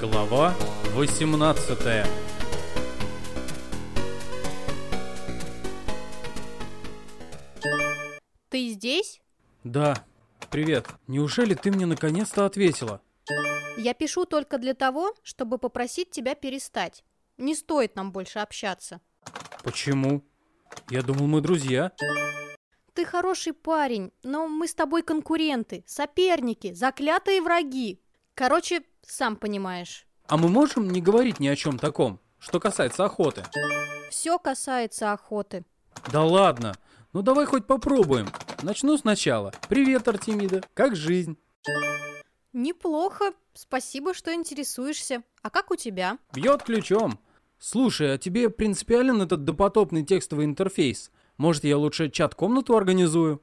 Глава 18 Ты здесь? Да, привет. Неужели ты мне наконец-то ответила? Я пишу только для того, чтобы попросить тебя перестать. Не стоит нам больше общаться. Почему? Я думал, мы друзья. Ты хороший парень, но мы с тобой конкуренты, соперники, заклятые враги. Короче, сам понимаешь. А мы можем не говорить ни о чем таком, что касается охоты? Все касается охоты. Да ладно. Ну давай хоть попробуем. Начну сначала. Привет, Артемида. Как жизнь? Неплохо. Спасибо, что интересуешься. А как у тебя? Бьет ключом. Слушай, а тебе принципиален этот допотопный текстовый интерфейс? Может, я лучше чат-комнату организую?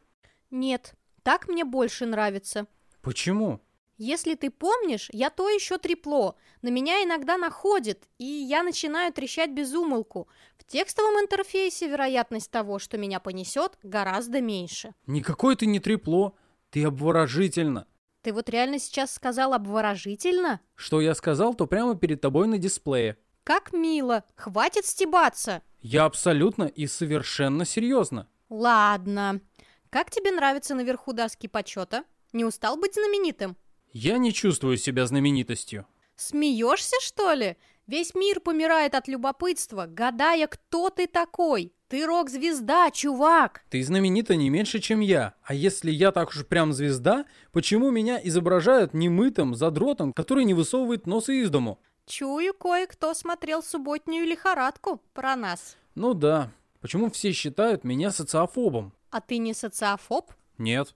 Нет, так мне больше нравится. Почему? Если ты помнишь, я то еще трепло. На меня иногда находит, и я начинаю трещать без умолку. В текстовом интерфейсе вероятность того, что меня понесет, гораздо меньше. Никакой ты не трепло. Ты обворожительно. Ты вот реально сейчас сказал обворожительно? Что я сказал, то прямо перед тобой на дисплее. Как мило. Хватит стебаться. Я абсолютно и совершенно серьезно. Ладно. Как тебе нравится наверху доски почета? Не устал быть знаменитым? Я не чувствую себя знаменитостью. Смеешься, что ли? Весь мир помирает от любопытства, гадая, кто ты такой. Ты рок-звезда, чувак. Ты знаменита не меньше, чем я. А если я так уж прям звезда, почему меня изображают немытым задротом, который не высовывает носа из дому? Чую, кое-кто смотрел субботнюю лихорадку про нас. Ну да. Почему все считают меня социофобом? А ты не социофоб? Нет.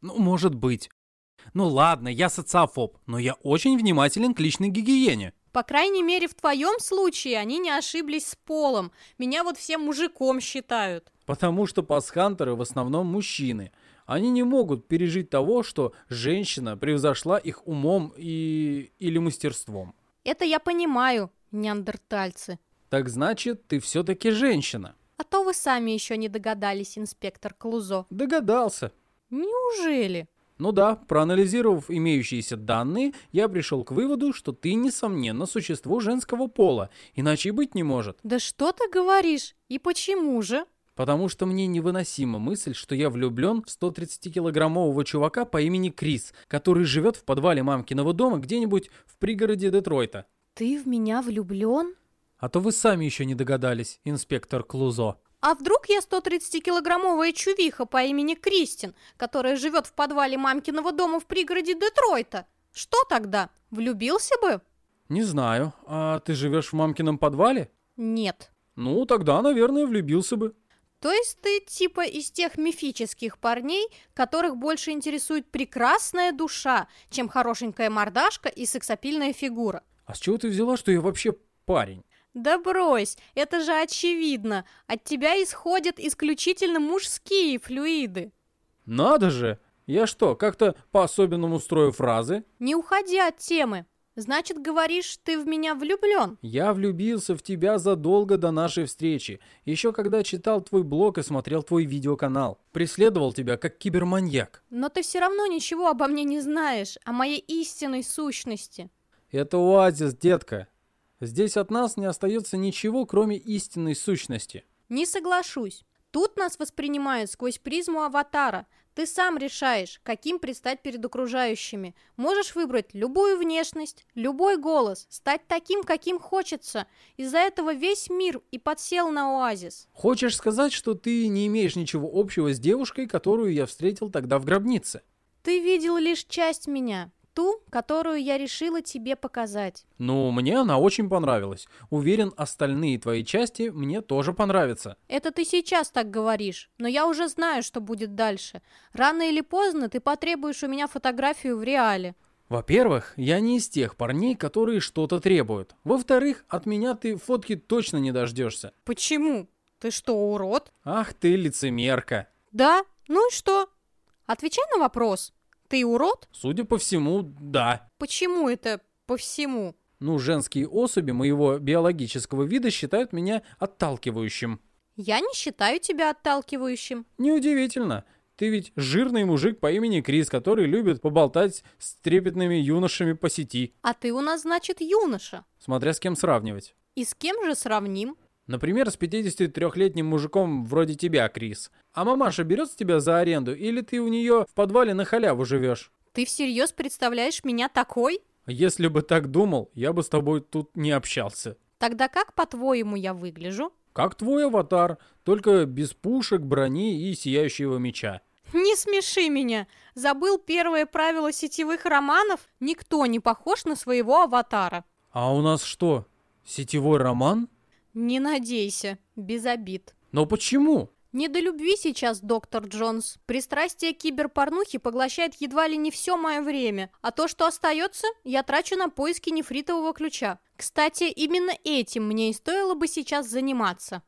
Ну, может быть. Ну ладно, я социофоб, но я очень внимателен к личной гигиене. По крайней мере, в твоем случае они не ошиблись с полом. Меня вот всем мужиком считают. Потому что пасхантеры в основном мужчины. Они не могут пережить того, что женщина превзошла их умом и... или мастерством. Это я понимаю, неандертальцы. Так значит, ты все-таки женщина. А то вы сами еще не догадались, инспектор Клузо. Догадался. Неужели? Ну да, проанализировав имеющиеся данные, я пришел к выводу, что ты, несомненно, существо женского пола, иначе и быть не может. Да что ты говоришь? И почему же? Потому что мне невыносима мысль, что я влюблен в 130-килограммового чувака по имени Крис, который живет в подвале мамкиного дома где-нибудь в пригороде Детройта. Ты в меня влюблен? А то вы сами еще не догадались, инспектор Клузо. А вдруг я 130-килограммовая чувиха по имени Кристин, которая живет в подвале мамкиного дома в пригороде Детройта? Что тогда? Влюбился бы? Не знаю. А ты живешь в мамкином подвале? Нет. Ну, тогда, наверное, влюбился бы. То есть ты типа из тех мифических парней, которых больше интересует прекрасная душа, чем хорошенькая мордашка и сексапильная фигура? А с чего ты взяла, что я вообще парень? Да брось, это же очевидно. От тебя исходят исключительно мужские флюиды. Надо же! Я что, как-то по-особенному строю фразы? Не уходи от темы. Значит, говоришь, ты в меня влюблен? Я влюбился в тебя задолго до нашей встречи. Еще когда читал твой блог и смотрел твой видеоканал. Преследовал тебя как киберманьяк. Но ты все равно ничего обо мне не знаешь, о моей истинной сущности. Это оазис, детка. Здесь от нас не остается ничего, кроме истинной сущности. Не соглашусь. Тут нас воспринимают сквозь призму аватара. Ты сам решаешь, каким предстать перед окружающими. Можешь выбрать любую внешность, любой голос, стать таким, каким хочется. Из-за этого весь мир и подсел на оазис. Хочешь сказать, что ты не имеешь ничего общего с девушкой, которую я встретил тогда в гробнице? Ты видел лишь часть меня, ту, которую я решила тебе показать. Ну, мне она очень понравилась. Уверен, остальные твои части мне тоже понравятся. Это ты сейчас так говоришь, но я уже знаю, что будет дальше. Рано или поздно ты потребуешь у меня фотографию в реале. Во-первых, я не из тех парней, которые что-то требуют. Во-вторых, от меня ты фотки точно не дождешься. Почему? Ты что, урод? Ах ты лицемерка. Да? Ну и что? Отвечай на вопрос. Ты урод? Судя по всему, да. Почему это по всему? Ну, женские особи моего биологического вида считают меня отталкивающим. Я не считаю тебя отталкивающим. Неудивительно. ты ведь жирный мужик по имени Крис, который любит поболтать с трепетными юношами по сети. А ты у нас, значит, юноша. Смотря с кем сравнивать. И с кем же сравним? Например, с 53-летним мужиком вроде тебя, Крис. А мамаша берет с тебя за аренду, или ты у нее в подвале на халяву живешь? Ты всерьез представляешь меня такой? Если бы так думал, я бы с тобой тут не общался. Тогда как, по-твоему, я выгляжу? Как твой аватар, только без пушек, брони и сияющего меча. Не смеши меня. Забыл первое правило сетевых романов? Никто не похож на своего аватара. А у нас что, сетевой роман? Не надейся, без обид. Но почему? Не до любви сейчас, доктор Джонс. Пристрастие киберпорнухи поглощает едва ли не все мое время, а то, что остается, я трачу на поиски нефритового ключа. Кстати, именно этим мне и стоило бы сейчас заниматься.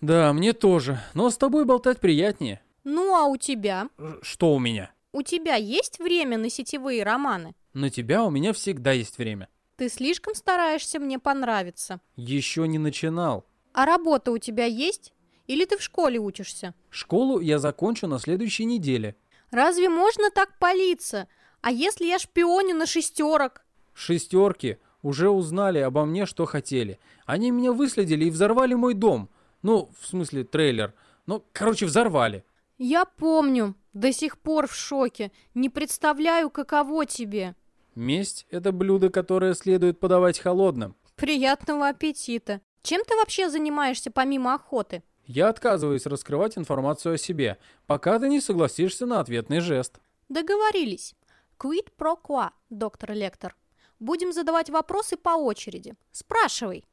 Да, мне тоже, но с тобой болтать приятнее. Ну а у тебя? Что у меня? У тебя есть время на сетевые романы? На тебя у меня всегда есть время. Ты слишком стараешься мне понравиться. Еще не начинал. А работа у тебя есть? Или ты в школе учишься? Школу я закончу на следующей неделе. Разве можно так палиться? А если я шпионю на шестерок? Шестерки уже узнали обо мне, что хотели. Они меня выследили и взорвали мой дом. Ну, в смысле, трейлер. Ну, короче, взорвали. Я помню. До сих пор в шоке. Не представляю, каково тебе. Месть — это блюдо, которое следует подавать холодным. Приятного аппетита. Чем ты вообще занимаешься помимо охоты? Я отказываюсь раскрывать информацию о себе, пока ты не согласишься на ответный жест. Договорились. Quid pro quo, доктор Лектор. Будем задавать вопросы по очереди. Спрашивай.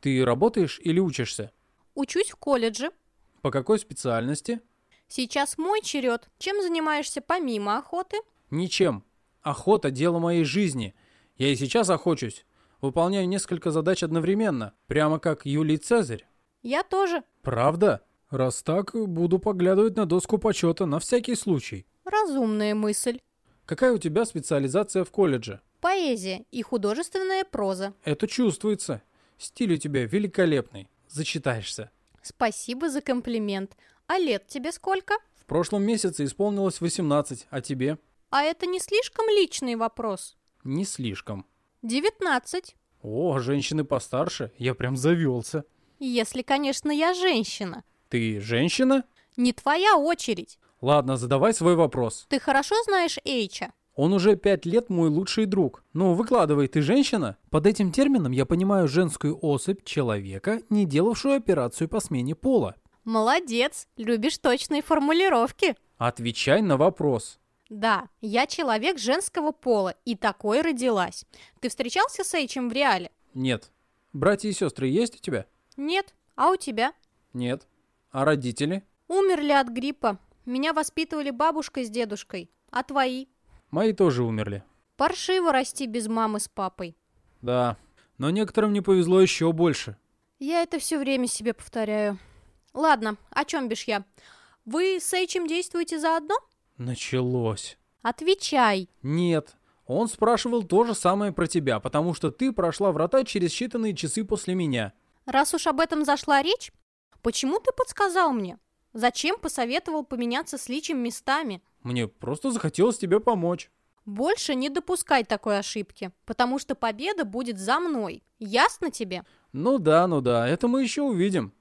Ты работаешь или учишься? Учусь в колледже. По какой специальности? Сейчас мой черед. Чем занимаешься помимо охоты? Ничем. Охота – дело моей жизни. Я и сейчас охочусь. Выполняю несколько задач одновременно, прямо как Юлий Цезарь. Я тоже. Правда? Раз так, буду поглядывать на доску почета на всякий случай. Разумная мысль. Какая у тебя специализация в колледже? Поэзия и художественная проза. Это чувствуется. Стиль у тебя великолепный. Зачитаешься. Спасибо за комплимент. А лет тебе сколько? В прошлом месяце исполнилось 18, а тебе? А это не слишком личный вопрос. Не слишком. 19. О, женщины постарше, я прям завелся. Если, конечно, я женщина. Ты женщина? Не твоя очередь. Ладно, задавай свой вопрос. Ты хорошо знаешь Эйча? Он уже пять лет мой лучший друг. Ну, выкладывай, ты женщина? Под этим термином я понимаю женскую особь человека, не делавшую операцию по смене пола. Молодец, любишь точные формулировки. Отвечай на вопрос. Да, я человек женского пола, и такой родилась. Ты встречался с Эйчем в реале? Нет. Братья и сестры есть у тебя? Нет. А у тебя? Нет. А родители? Умерли от гриппа. Меня воспитывали бабушка с дедушкой. А твои? Мои тоже умерли. Паршиво расти без мамы с папой. Да. Но некоторым не повезло еще больше. Я это все время себе повторяю. Ладно, о чем бишь я? Вы с Эйчем действуете заодно? Началось. Отвечай. Нет. Он спрашивал то же самое про тебя, потому что ты прошла врата через считанные часы после меня. Раз уж об этом зашла речь, почему ты подсказал мне? Зачем посоветовал поменяться с Личем местами? Мне просто захотелось тебе помочь. Больше не допускай такой ошибки, потому что победа будет за мной. Ясно тебе? Ну да, ну да, это мы еще увидим.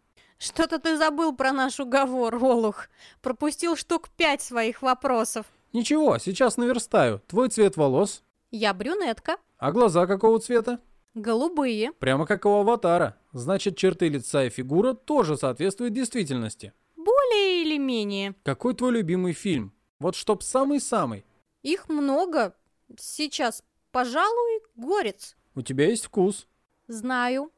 Что-то ты забыл про наш уговор, Олух. Пропустил штук пять своих вопросов. Ничего, сейчас наверстаю. Твой цвет волос. Я брюнетка. А глаза какого цвета? Голубые. Прямо как у аватара. Значит, черты лица и фигура тоже соответствуют действительности. Более или менее. Какой твой любимый фильм? Вот чтоб самый-самый. Их много. Сейчас, пожалуй, горец. У тебя есть вкус. Знаю.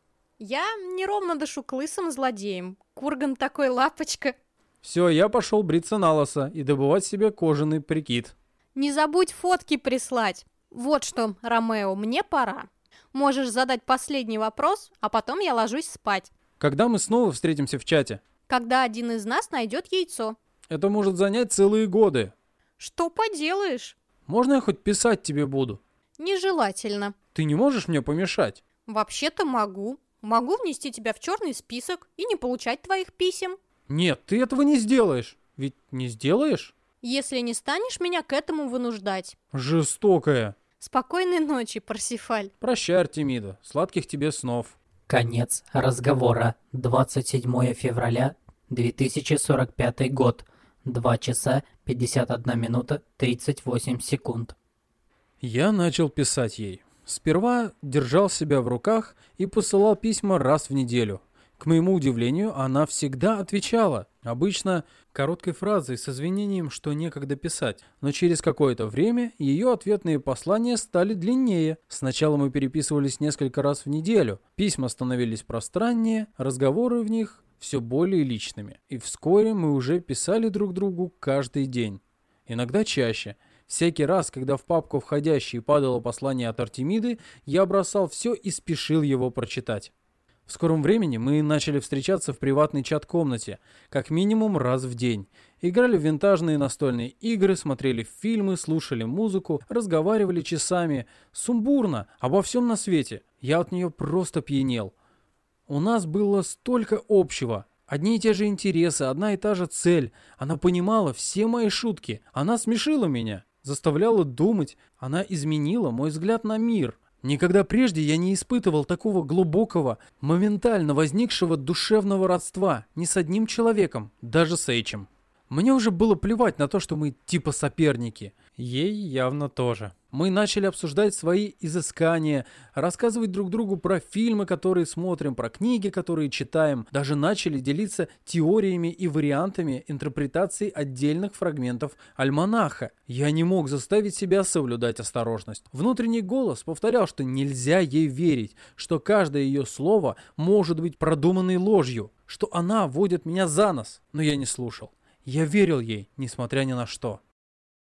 Я неровно дышу к лысым злодеям. Курган такой лапочка. Все, я пошел бриться на лосо и добывать себе кожаный прикид. Не забудь фотки прислать. Вот что, Ромео, мне пора. Можешь задать последний вопрос, а потом я ложусь спать. Когда мы снова встретимся в чате? Когда один из нас найдет яйцо. Это может занять целые годы. Что поделаешь? Можно я хоть писать тебе буду? Нежелательно. Ты не можешь мне помешать? Вообще-то могу. Могу внести тебя в черный список и не получать твоих писем. Нет, ты этого не сделаешь. Ведь не сделаешь? если не станешь меня к этому вынуждать. Жестокая. Спокойной ночи, Парсифаль. Прощай, Артемида. Сладких тебе снов. Конец разговора. 27 февраля 2045 год. 2 часа 51 минута 38 секунд. Я начал писать ей. Сперва держал себя в руках и посылал письма раз в неделю. К моему удивлению, она всегда отвечала. Обычно короткой фразой с извинением, что некогда писать. Но через какое-то время ее ответные послания стали длиннее. Сначала мы переписывались несколько раз в неделю. Письма становились пространнее, разговоры в них все более личными. И вскоре мы уже писали друг другу каждый день. Иногда чаще. Всякий раз, когда в папку входящий падало послание от Артемиды, я бросал все и спешил его прочитать. В скором времени мы начали встречаться в приватной чат-комнате, как минимум раз в день. Играли в винтажные настольные игры, смотрели фильмы, слушали музыку, разговаривали часами. Сумбурно, обо всем на свете. Я от нее просто пьянел. У нас было столько общего. Одни и те же интересы, одна и та же цель. Она понимала все мои шутки. Она смешила меня, заставляла думать. Она изменила мой взгляд на мир. Никогда прежде я не испытывал такого глубокого, моментально возникшего душевного родства ни с одним человеком, даже с Эйчем. Мне уже было плевать на то, что мы типа соперники. Ей явно тоже. Мы начали обсуждать свои изыскания, рассказывать друг другу про фильмы, которые смотрим, про книги, которые читаем. Даже начали делиться теориями и вариантами интерпретации отдельных фрагментов альманаха. Я не мог заставить себя соблюдать осторожность. Внутренний голос повторял, что нельзя ей верить, что каждое ее слово может быть продуманной ложью, что она водит меня за нос. Но я не слушал. Я верил ей, несмотря ни на что.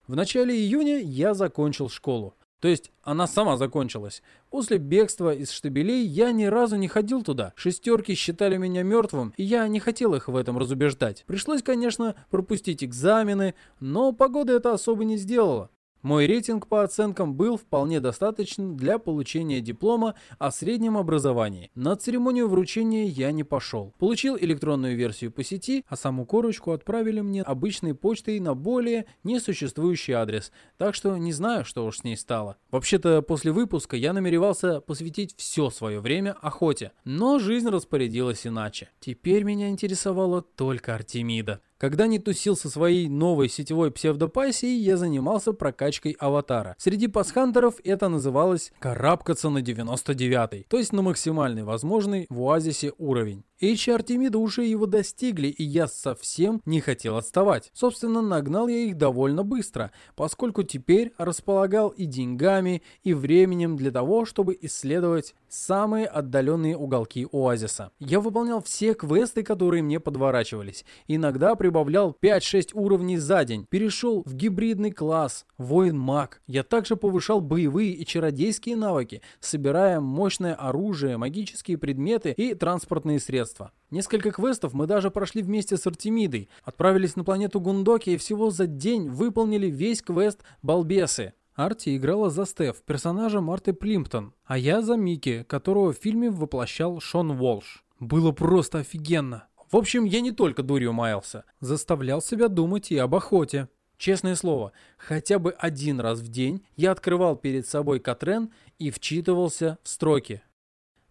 В начале июня я закончил школу. То есть она сама закончилась. После бегства из штабелей я ни разу не ходил туда. Шестерки считали меня мертвым, и я не хотел их в этом разубеждать. Пришлось, конечно, пропустить экзамены, но погода это особо не сделала. Мой рейтинг по оценкам был вполне достаточен для получения диплома о среднем образовании. На церемонию вручения я не пошел. Получил электронную версию по сети, а саму корочку отправили мне обычной почтой на более несуществующий адрес, так что не знаю, что уж с ней стало. Вообще-то после выпуска я намеревался посвятить все свое время охоте, но жизнь распорядилась иначе. Теперь меня интересовала только Артемида. Когда не тусил со своей новой сетевой псевдопассией, я занимался прокачкой аватара. Среди пасхантеров это называлось «карабкаться на 99-й», то есть на максимальный возможный в Оазисе уровень. Эйчи Артемида уже его достигли, и я совсем не хотел отставать. Собственно, нагнал я их довольно быстро, поскольку теперь располагал и деньгами, и временем для того, чтобы исследовать самые отдаленные уголки оазиса. Я выполнял все квесты, которые мне подворачивались. Иногда прибавлял 5-6 уровней за день. Перешел в гибридный класс, воин-маг. Я также повышал боевые и чародейские навыки, собирая мощное оружие, магические предметы и транспортные средства. Несколько квестов мы даже прошли вместе с Артемидой, отправились на планету Гундоки и всего за день выполнили весь квест «Балбесы». Арти играла за Стеф, персонажа Марты Плимптон, а я за Микки, которого в фильме воплощал Шон Уолш. Было просто офигенно. В общем, я не только дурью маялся, заставлял себя думать и об охоте. Честное слово, хотя бы один раз в день я открывал перед собой Катрен и вчитывался в строки.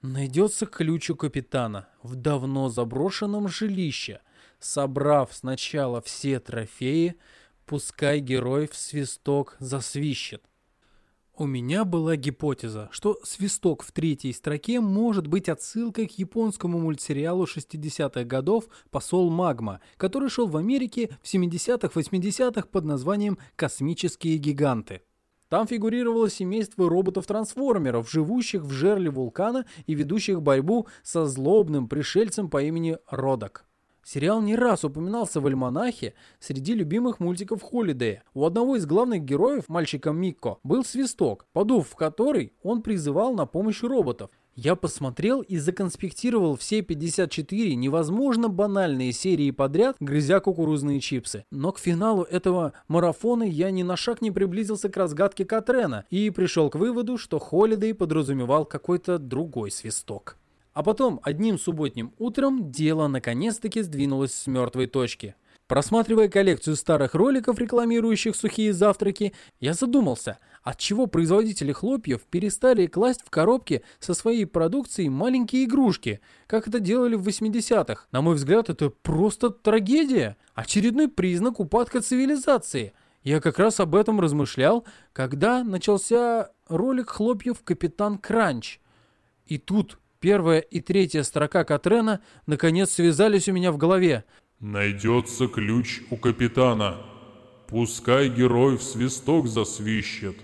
Найдется ключ у капитана в давно заброшенном жилище. Собрав сначала все трофеи, пускай герой в свисток засвищет. У меня была гипотеза, что свисток в третьей строке может быть отсылкой к японскому мультсериалу 60-х годов «Посол Магма», который шел в Америке в 70-х-80-х под названием «Космические гиганты». Там фигурировало семейство роботов-трансформеров, живущих в жерле вулкана и ведущих борьбу со злобным пришельцем по имени Родок. Сериал не раз упоминался в альманахе среди любимых мультиков Холидея. У одного из главных героев, мальчика Микко, был свисток, подув в который он призывал на помощь роботов. Я посмотрел и законспектировал все 54 невозможно банальные серии подряд, грызя кукурузные чипсы. Но к финалу этого марафона я ни на шаг не приблизился к разгадке Катрена и пришел к выводу, что Холидей подразумевал какой-то другой свисток. А потом, одним субботним утром, дело наконец-таки сдвинулось с мертвой точки. Просматривая коллекцию старых роликов, рекламирующих сухие завтраки, я задумался, отчего производители хлопьев перестали класть в коробки со своей продукцией маленькие игрушки, как это делали в 80-х. На мой взгляд, это просто трагедия, очередной признак упадка цивилизации. Я как раз об этом размышлял, когда начался ролик хлопьев «Капитан Кранч». И тут первая и третья строка Катрена наконец связались у меня в голове. Найдется ключ у капитана. Пускай герой в свисток засвищет.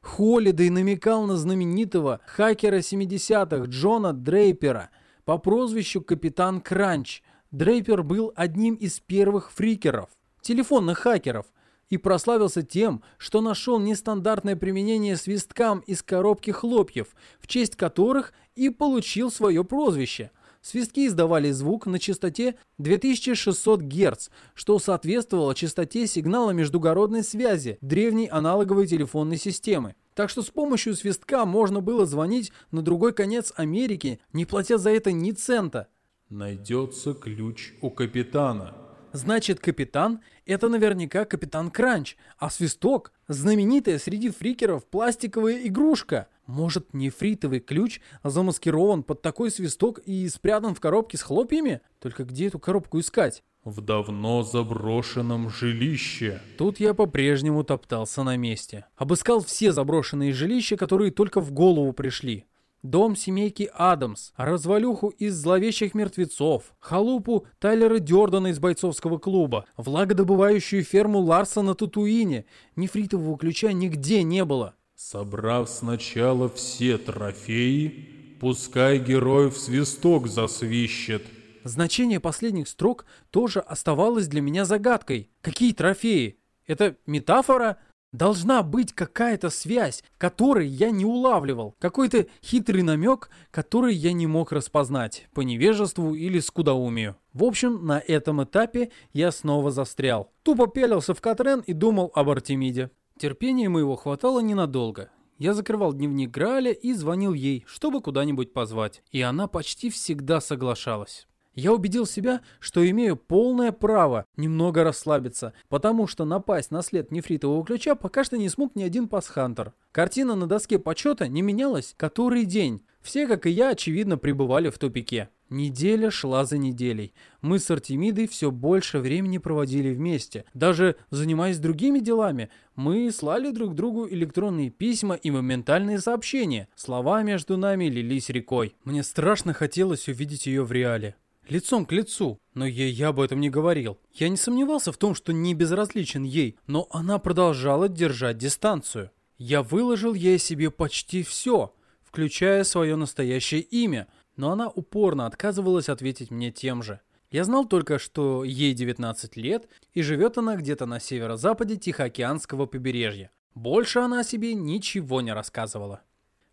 Холидей намекал на знаменитого хакера 70-х Джона Дрейпера по прозвищу Капитан Кранч. Дрейпер был одним из первых фрикеров, телефонных хакеров, и прославился тем, что нашел нестандартное применение свисткам из коробки хлопьев, в честь которых и получил свое прозвище – Свистки издавали звук на частоте 2600 Гц, что соответствовало частоте сигнала междугородной связи древней аналоговой телефонной системы. Так что с помощью свистка можно было звонить на другой конец Америки, не платя за это ни цента. Найдется ключ у капитана. Значит, капитан – это наверняка капитан Кранч, а свисток – знаменитая среди фрикеров пластиковая игрушка – может, нефритовый ключ замаскирован под такой свисток и спрятан в коробке с хлопьями? Только где эту коробку искать? В давно заброшенном жилище. Тут я по-прежнему топтался на месте. Обыскал все заброшенные жилища, которые только в голову пришли. Дом семейки Адамс, развалюху из зловещих мертвецов, халупу Тайлера Дёрдана из бойцовского клуба, влагодобывающую ферму Ларса на Татуине. Нефритового ключа нигде не было. Собрав сначала все трофеи, пускай герой в свисток засвищет. Значение последних строк тоже оставалось для меня загадкой. Какие трофеи? Это метафора? Должна быть какая-то связь, которой я не улавливал. Какой-то хитрый намек, который я не мог распознать по невежеству или скудоумию. В общем, на этом этапе я снова застрял. Тупо пялился в Катрен и думал об Артемиде. Терпения моего хватало ненадолго. Я закрывал дневник Грааля и звонил ей, чтобы куда-нибудь позвать. И она почти всегда соглашалась. Я убедил себя, что имею полное право немного расслабиться, потому что напасть на след нефритового ключа пока что не смог ни один пасхантер. Картина на доске почета не менялась который день. Все, как и я, очевидно, пребывали в тупике. Неделя шла за неделей. Мы с Артемидой все больше времени проводили вместе. Даже занимаясь другими делами, мы слали друг другу электронные письма и моментальные сообщения. Слова между нами лились рекой. Мне страшно хотелось увидеть ее в реале. Лицом к лицу, но ей я об этом не говорил. Я не сомневался в том, что не безразличен ей, но она продолжала держать дистанцию. Я выложил ей себе почти все, включая свое настоящее имя, но она упорно отказывалась ответить мне тем же. Я знал только, что ей 19 лет, и живет она где-то на северо-западе Тихоокеанского побережья. Больше она о себе ничего не рассказывала.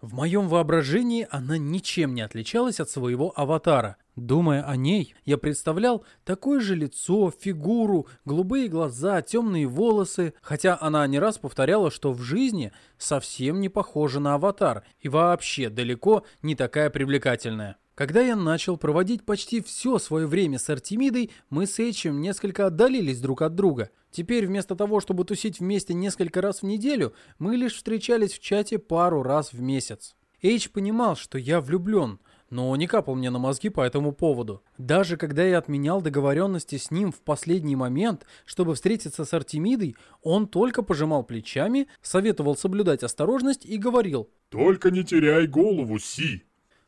В моем воображении она ничем не отличалась от своего аватара. Думая о ней, я представлял такое же лицо, фигуру, голубые глаза, темные волосы, хотя она не раз повторяла, что в жизни совсем не похожа на аватар и вообще далеко не такая привлекательная. Когда я начал проводить почти все свое время с Артемидой, мы с Эйчем несколько отдалились друг от друга. Теперь вместо того, чтобы тусить вместе несколько раз в неделю, мы лишь встречались в чате пару раз в месяц. Эйч понимал, что я влюблен, но не капал мне на мозги по этому поводу. Даже когда я отменял договоренности с ним в последний момент, чтобы встретиться с Артемидой, он только пожимал плечами, советовал соблюдать осторожность и говорил «Только не теряй голову, Си!»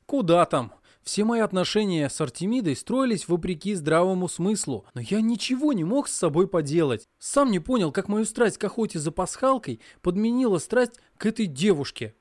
«Куда там?» Все мои отношения с Артемидой строились вопреки здравому смыслу, но я ничего не мог с собой поделать. Сам не понял, как мою страсть к охоте за пасхалкой подменила страсть к этой девушке.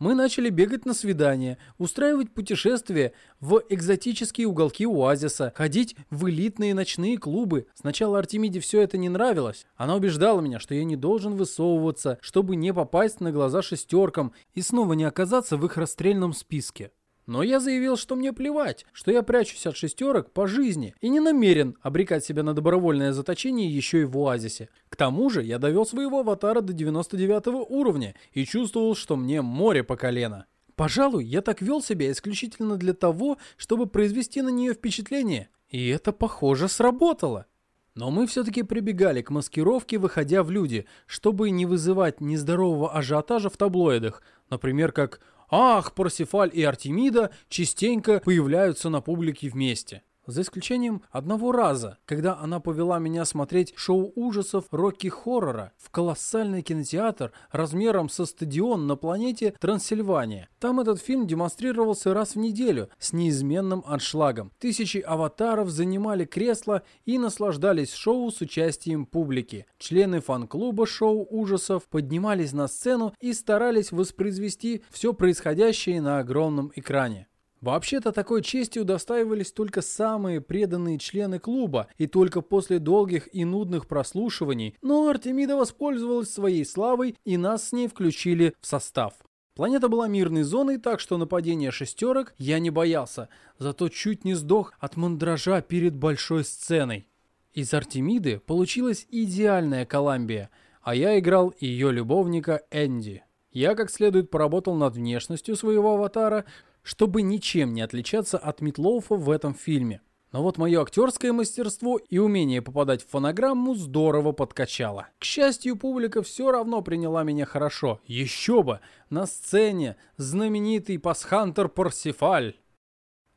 Мы начали бегать на свидания, устраивать путешествия в экзотические уголки оазиса, ходить в элитные ночные клубы. Сначала Артемиде все это не нравилось. Она убеждала меня, что я не должен высовываться, чтобы не попасть на глаза шестеркам и снова не оказаться в их расстрельном списке. Но я заявил, что мне плевать, что я прячусь от шестерок по жизни и не намерен обрекать себя на добровольное заточение еще и в оазисе. К тому же я довел своего аватара до 99 уровня и чувствовал, что мне море по колено. Пожалуй, я так вел себя исключительно для того, чтобы произвести на нее впечатление. И это, похоже, сработало. Но мы все-таки прибегали к маскировке, выходя в люди, чтобы не вызывать нездорового ажиотажа в таблоидах, например, как «Ах, Парсифаль и Артемида частенько появляются на публике вместе». За исключением одного раза, когда она повела меня смотреть шоу ужасов Рокки-хоррора в колоссальный кинотеатр размером со стадион на планете Трансильвания. Там этот фильм демонстрировался раз в неделю с неизменным аншлагом. Тысячи аватаров занимали кресла и наслаждались шоу с участием публики. Члены фан-клуба шоу ужасов поднимались на сцену и старались воспроизвести все происходящее на огромном экране. Вообще-то такой честью удостаивались только самые преданные члены клуба, и только после долгих и нудных прослушиваний, но Артемида воспользовалась своей славой, и нас с ней включили в состав. Планета была мирной зоной, так что нападения шестерок я не боялся, зато чуть не сдох от мандража перед большой сценой. Из Артемиды получилась идеальная Коламбия, а я играл ее любовника Энди. Я как следует поработал над внешностью своего аватара, чтобы ничем не отличаться от Митлоуфа в этом фильме. Но вот мое актерское мастерство и умение попадать в фонограмму здорово подкачало. К счастью, публика все равно приняла меня хорошо. Еще бы! На сцене знаменитый пасхантер Парсифаль.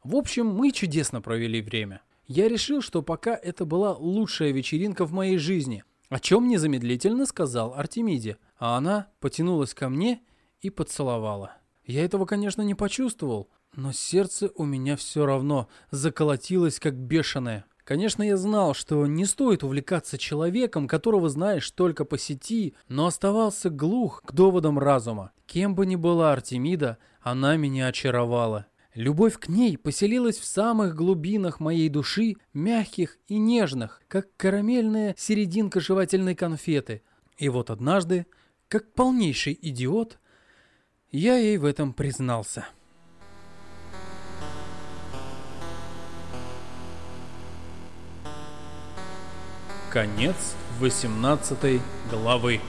В общем, мы чудесно провели время. Я решил, что пока это была лучшая вечеринка в моей жизни, о чем незамедлительно сказал Артемиде, а она потянулась ко мне и поцеловала. Я этого, конечно, не почувствовал, но сердце у меня все равно заколотилось как бешеное. Конечно, я знал, что не стоит увлекаться человеком, которого знаешь только по сети, но оставался глух к доводам разума. Кем бы ни была Артемида, она меня очаровала. Любовь к ней поселилась в самых глубинах моей души, мягких и нежных, как карамельная серединка жевательной конфеты. И вот однажды, как полнейший идиот, я ей в этом признался. Конец 18 главы.